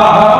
الله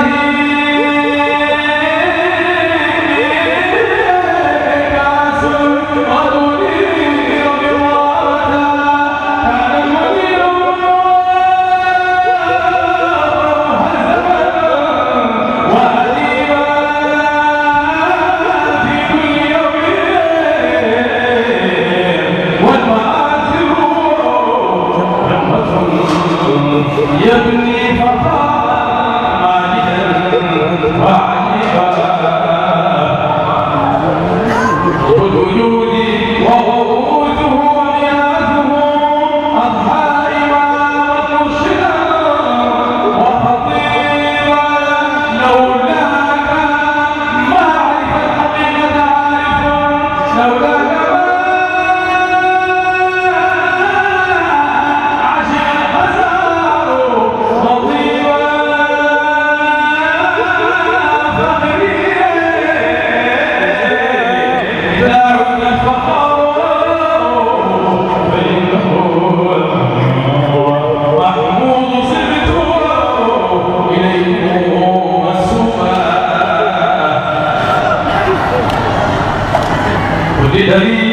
Yeah.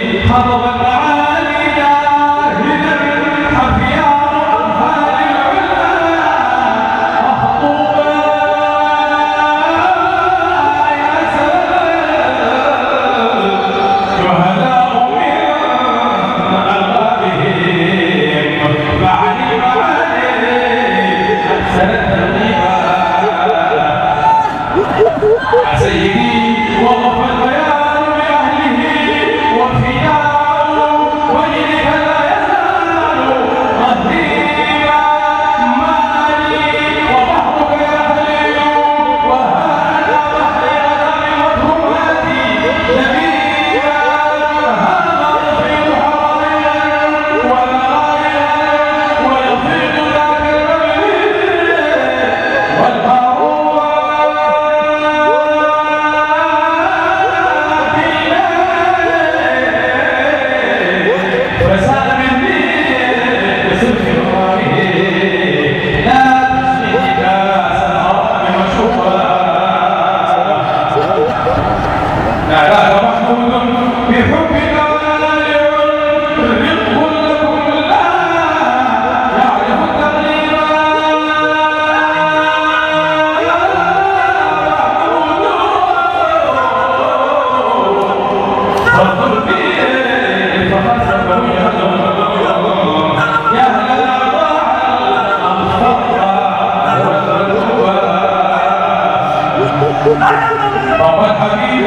বাবা Habib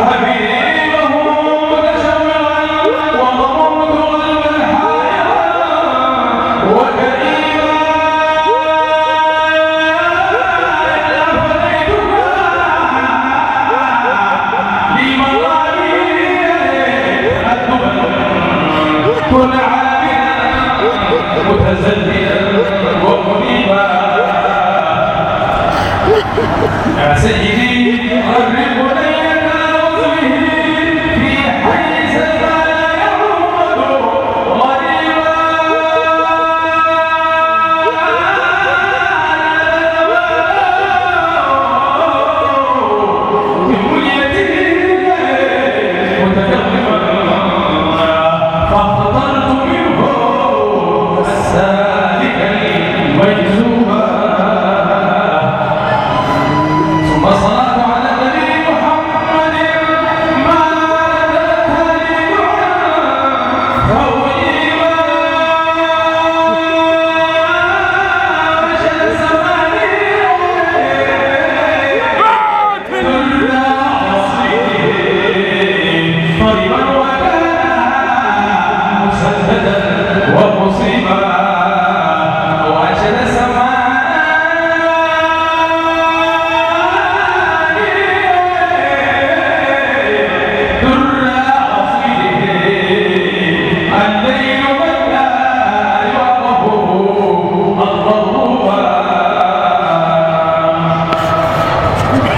Habib Gracias, Jimmy. 머리가